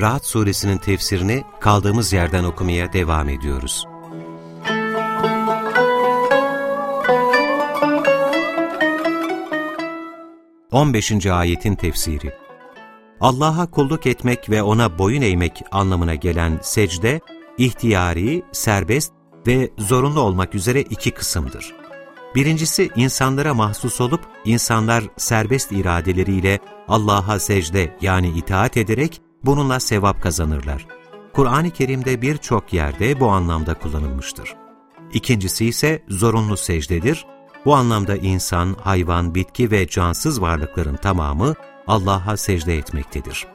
Rahat Suresinin tefsirini kaldığımız yerden okumaya devam ediyoruz. On beşinci ayetin tefsiri Allah'a kulluk etmek ve O'na boyun eğmek anlamına gelen secde, ihtiyari, serbest ve zorunlu olmak üzere iki kısımdır. Birincisi insanlara mahsus olup insanlar serbest iradeleriyle Allah'a secde yani itaat ederek bununla sevap kazanırlar. Kur'an-ı Kerim'de birçok yerde bu anlamda kullanılmıştır. İkincisi ise zorunlu secdedir. Bu anlamda insan, hayvan, bitki ve cansız varlıkların tamamı Allah'a secde etmektedir.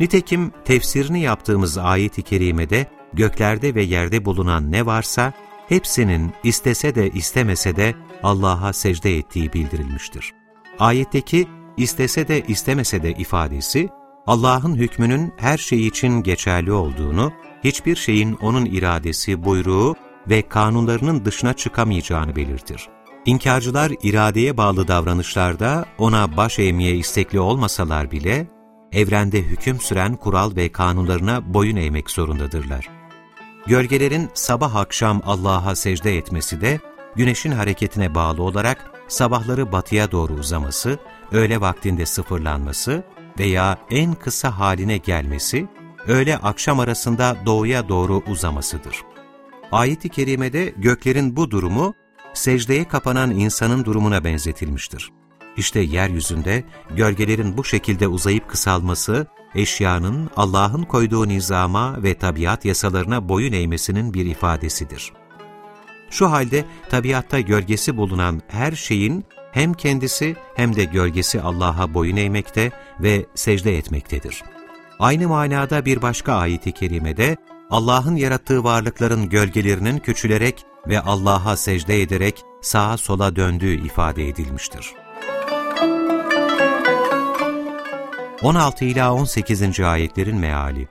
Nitekim tefsirini yaptığımız ayet-i kerimede göklerde ve yerde bulunan ne varsa hepsinin istese de istemese de Allah'a secde ettiği bildirilmiştir. Ayetteki istese de istemese de ifadesi, Allah'ın hükmünün her şey için geçerli olduğunu, hiçbir şeyin O'nun iradesi, buyruğu ve kanunlarının dışına çıkamayacağını belirtir. İnkarcılar iradeye bağlı davranışlarda O'na baş eğmeye istekli olmasalar bile, evrende hüküm süren kural ve kanunlarına boyun eğmek zorundadırlar. Gölgelerin sabah akşam Allah'a secde etmesi de, güneşin hareketine bağlı olarak sabahları batıya doğru uzaması, öğle vaktinde sıfırlanması veya en kısa haline gelmesi, öğle akşam arasında doğuya doğru uzamasıdır. Ayet-i Kerime'de göklerin bu durumu, secdeye kapanan insanın durumuna benzetilmiştir. İşte yeryüzünde gölgelerin bu şekilde uzayıp kısalması, eşyanın Allah'ın koyduğu nizama ve tabiat yasalarına boyun eğmesinin bir ifadesidir. Şu halde tabiatta gölgesi bulunan her şeyin hem kendisi hem de gölgesi Allah'a boyun eğmekte ve secde etmektedir. Aynı manada bir başka ayet-i kerimede Allah'ın yarattığı varlıkların gölgelerinin küçülerek ve Allah'a secde ederek sağa sola döndüğü ifade edilmiştir. 16 ila 18. ayetlerin meali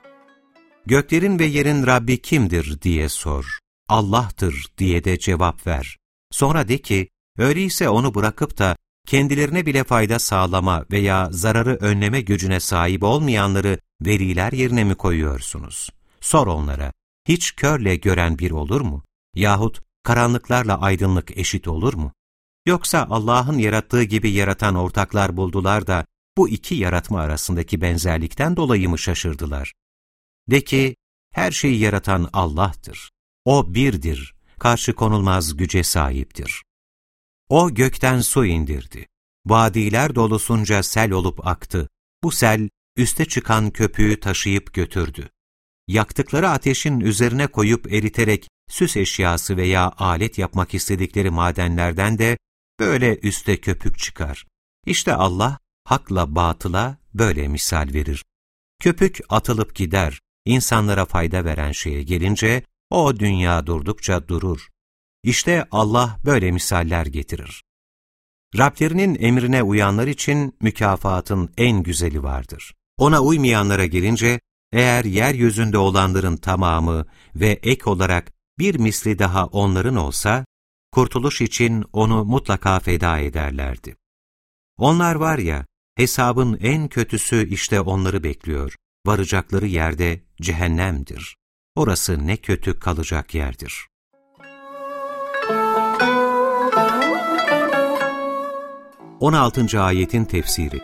Göklerin ve yerin Rabbi kimdir diye sor. Allah'tır diye de cevap ver. Sonra de ki, öyleyse onu bırakıp da kendilerine bile fayda sağlama veya zararı önleme gücüne sahip olmayanları veliler yerine mi koyuyorsunuz? Sor onlara, hiç körle gören bir olur mu? Yahut karanlıklarla aydınlık eşit olur mu? Yoksa Allah'ın yarattığı gibi yaratan ortaklar buldular da bu iki yaratma arasındaki benzerlikten dolayı mı şaşırdılar? De ki, her şeyi yaratan Allah'tır. O birdir, karşı konulmaz güce sahiptir. O gökten su indirdi. Vadiler dolusunca sel olup aktı. Bu sel, üste çıkan köpüğü taşıyıp götürdü. Yaktıkları ateşin üzerine koyup eriterek süs eşyası veya alet yapmak istedikleri madenlerden de böyle üste köpük çıkar. İşte Allah, hakla batıla böyle misal verir. Köpük atılıp gider, insanlara fayda veren şeye gelince, o dünya durdukça durur. İşte Allah böyle misaller getirir. Rablerinin emrine uyanlar için mükafatın en güzeli vardır. Ona uymayanlara gelince, eğer yeryüzünde olanların tamamı ve ek olarak bir misli daha onların olsa, kurtuluş için onu mutlaka feda ederlerdi. Onlar var ya, hesabın en kötüsü işte onları bekliyor. Varacakları yerde cehennemdir. Orası ne kötü kalacak yerdir. On altıncı ayetin tefsiri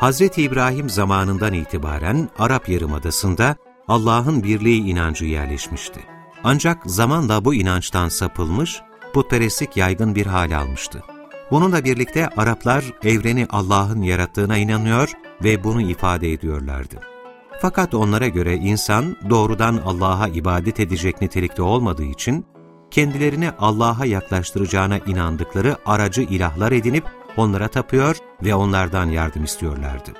Hz. İbrahim zamanından itibaren Arap Yarımadası'nda Allah'ın birliği inancı yerleşmişti. Ancak zamanla bu inançtan sapılmış, putperestlik yaygın bir hal almıştı. Bununla birlikte Araplar evreni Allah'ın yarattığına inanıyor ve bunu ifade ediyorlardı. Fakat onlara göre insan doğrudan Allah'a ibadet edecek nitelikte olmadığı için, kendilerini Allah'a yaklaştıracağına inandıkları aracı ilahlar edinip onlara tapıyor ve onlardan yardım istiyorlardı.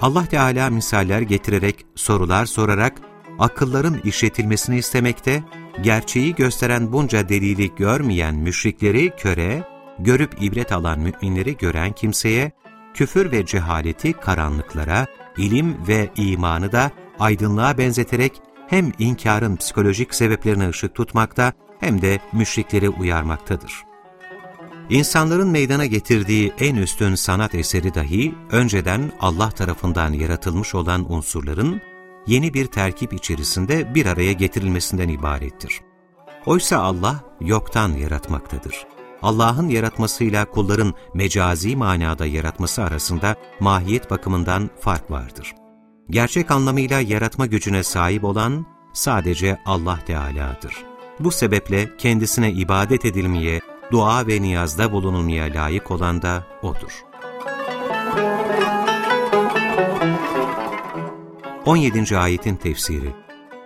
Allah Teala misaller getirerek, sorular sorarak, akılların işletilmesini istemekte, gerçeği gösteren bunca delili görmeyen müşrikleri köre, görüp ibret alan müminleri gören kimseye, küfür ve cehaleti karanlıklara, ilim ve imanı da aydınlığa benzeterek hem inkarın psikolojik sebeplerine ışık tutmakta hem de müşrikleri uyarmaktadır. İnsanların meydana getirdiği en üstün sanat eseri dahi önceden Allah tarafından yaratılmış olan unsurların yeni bir terkip içerisinde bir araya getirilmesinden ibarettir. Oysa Allah yoktan yaratmaktadır. Allah'ın yaratmasıyla kulların mecazi manada yaratması arasında mahiyet bakımından fark vardır. Gerçek anlamıyla yaratma gücüne sahip olan sadece Allah Teala'dır. Bu sebeple kendisine ibadet edilmeye, dua ve niyazda bulunulmaya layık olan da O'dur. 17. Ayetin Tefsiri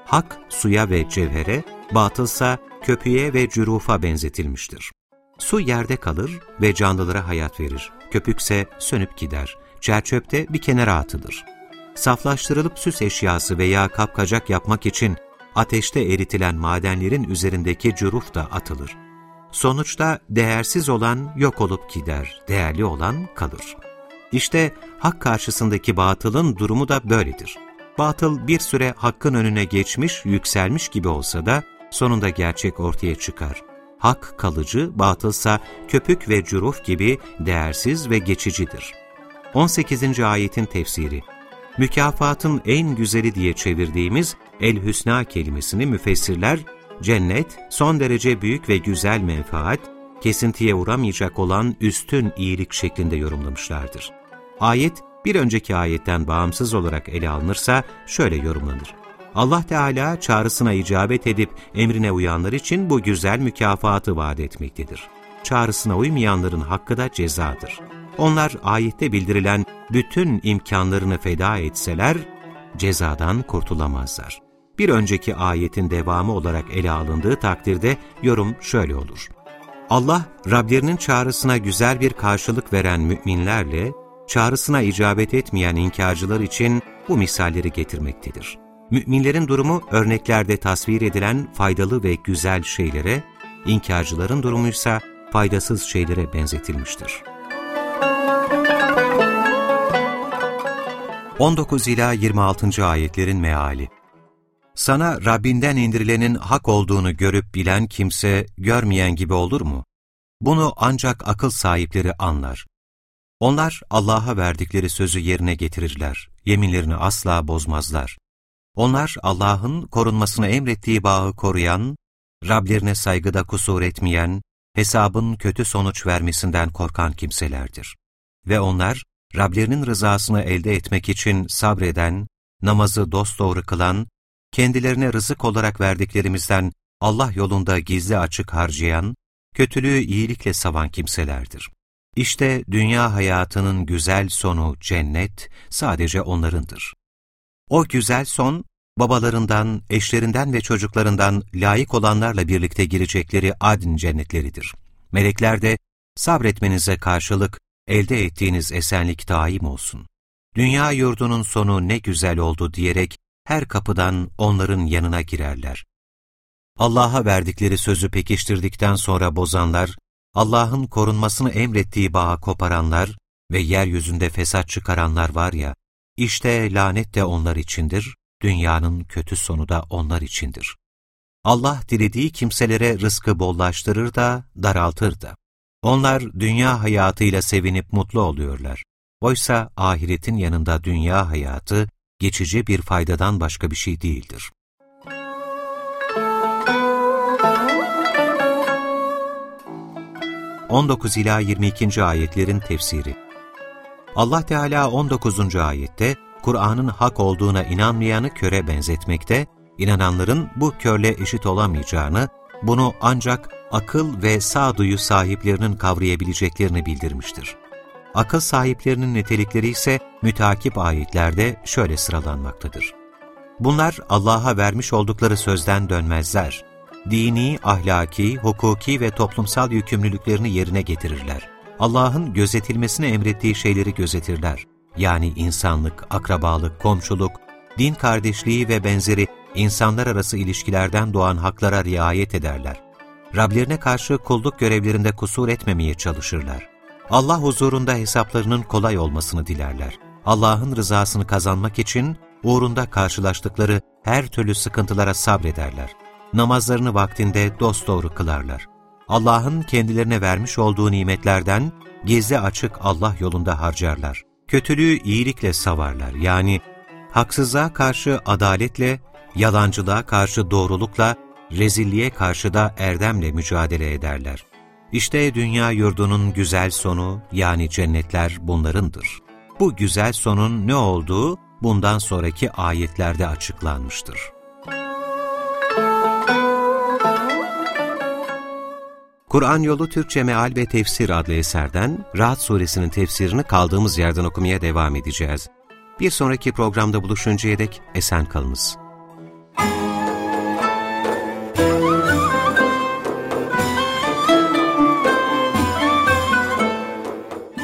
Hak, suya ve cevhere, batılsa köpüğe ve cürufa benzetilmiştir. Su yerde kalır ve canlılara hayat verir. Köpükse sönüp gider. Çerçöpte bir kenara atılır. Saflaştırılıp süs eşyası veya kapkacak yapmak için ateşte eritilen madenlerin üzerindeki cüruf da atılır. Sonuçta değersiz olan yok olup gider, değerli olan kalır. İşte hak karşısındaki batılın durumu da böyledir. Batıl bir süre hakkın önüne geçmiş, yükselmiş gibi olsa da sonunda gerçek ortaya çıkar. Hak kalıcı, batılsa köpük ve cüruf gibi değersiz ve geçicidir. 18. ayetin tefsiri Mükafatın en güzeli diye çevirdiğimiz El-Hüsna kelimesini müfessirler, cennet, son derece büyük ve güzel menfaat, kesintiye uğramayacak olan üstün iyilik şeklinde yorumlamışlardır. Ayet, bir önceki ayetten bağımsız olarak ele alınırsa şöyle yorumlanır. Allah Teala çağrısına icabet edip emrine uyanlar için bu güzel mükafatı vaat etmektedir. Çağrısına uymayanların hakkı da cezadır. Onlar ayette bildirilen bütün imkanlarını feda etseler, cezadan kurtulamazlar. Bir önceki ayetin devamı olarak ele alındığı takdirde yorum şöyle olur. Allah, Rablerinin çağrısına güzel bir karşılık veren müminlerle, çağrısına icabet etmeyen inkarcılar için bu misalleri getirmektedir. Müminlerin durumu örneklerde tasvir edilen faydalı ve güzel şeylere, inkarcıların durumu ise faydasız şeylere benzetilmiştir. 19 ila 26. ayetlerin meali Sana Rabbinden indirilenin hak olduğunu görüp bilen kimse görmeyen gibi olur mu? Bunu ancak akıl sahipleri anlar. Onlar Allah'a verdikleri sözü yerine getirirler, yeminlerini asla bozmazlar. Onlar Allah'ın korunmasını emrettiği bağı koruyan, Rablerine saygıda kusur etmeyen, hesabın kötü sonuç vermesinden korkan kimselerdir. Ve onlar, Rablerinin rızasını elde etmek için sabreden, namazı dosdoğru kılan, kendilerine rızık olarak verdiklerimizden Allah yolunda gizli açık harcayan, kötülüğü iyilikle savan kimselerdir. İşte dünya hayatının güzel sonu cennet sadece onlarındır. O güzel son, babalarından, eşlerinden ve çocuklarından layık olanlarla birlikte girecekleri adn cennetleridir. Melekler de sabretmenize karşılık elde ettiğiniz esenlik daim olsun. Dünya yurdunun sonu ne güzel oldu diyerek her kapıdan onların yanına girerler. Allah'a verdikleri sözü pekiştirdikten sonra bozanlar, Allah'ın korunmasını emrettiği bağı koparanlar ve yeryüzünde fesat çıkaranlar var ya, işte lanet de onlar içindir, dünyanın kötü sonu da onlar içindir. Allah dilediği kimselere rızkı bollaştırır da, daraltır da. Onlar dünya hayatıyla sevinip mutlu oluyorlar. Oysa ahiretin yanında dünya hayatı geçici bir faydadan başka bir şey değildir. İla 22. ayetlerin tefsiri Allah Teala 19. ayette Kur'an'ın hak olduğuna inanmayanı köre benzetmekte, inananların bu körle eşit olamayacağını, bunu ancak akıl ve sağduyu sahiplerinin kavrayabileceklerini bildirmiştir. Akıl sahiplerinin nitelikleri ise mütakip ayetlerde şöyle sıralanmaktadır. Bunlar Allah'a vermiş oldukları sözden dönmezler. Dini, ahlaki, hukuki ve toplumsal yükümlülüklerini yerine getirirler. Allah'ın gözetilmesini emrettiği şeyleri gözetirler. yani insanlık, akrabalık, komşuluk, din kardeşliği ve benzeri insanlar arası ilişkilerden doğan haklara riayet ederler. Rablerine karşı kulluk görevlerinde kusur etmemeye çalışırlar. Allah huzurunda hesaplarının kolay olmasını dilerler. Allah'ın rızasını kazanmak için uğrunda karşılaştıkları her türlü sıkıntılara sabrederler. Namazlarını vaktinde dosdoğru kılarlar. Allah'ın kendilerine vermiş olduğu nimetlerden gizli açık Allah yolunda harcarlar. Kötülüğü iyilikle savarlar yani haksızlığa karşı adaletle, yalancılığa karşı doğrulukla, rezilliğe karşı da erdemle mücadele ederler. İşte dünya yurdunun güzel sonu yani cennetler bunlarındır. Bu güzel sonun ne olduğu bundan sonraki ayetlerde açıklanmıştır. Kur'an Yolu Türkçe Meal ve Tefsir adlı eserden Rahat Suresinin tefsirini kaldığımız yerden okumaya devam edeceğiz. Bir sonraki programda buluşuncaya dek esen kalınız.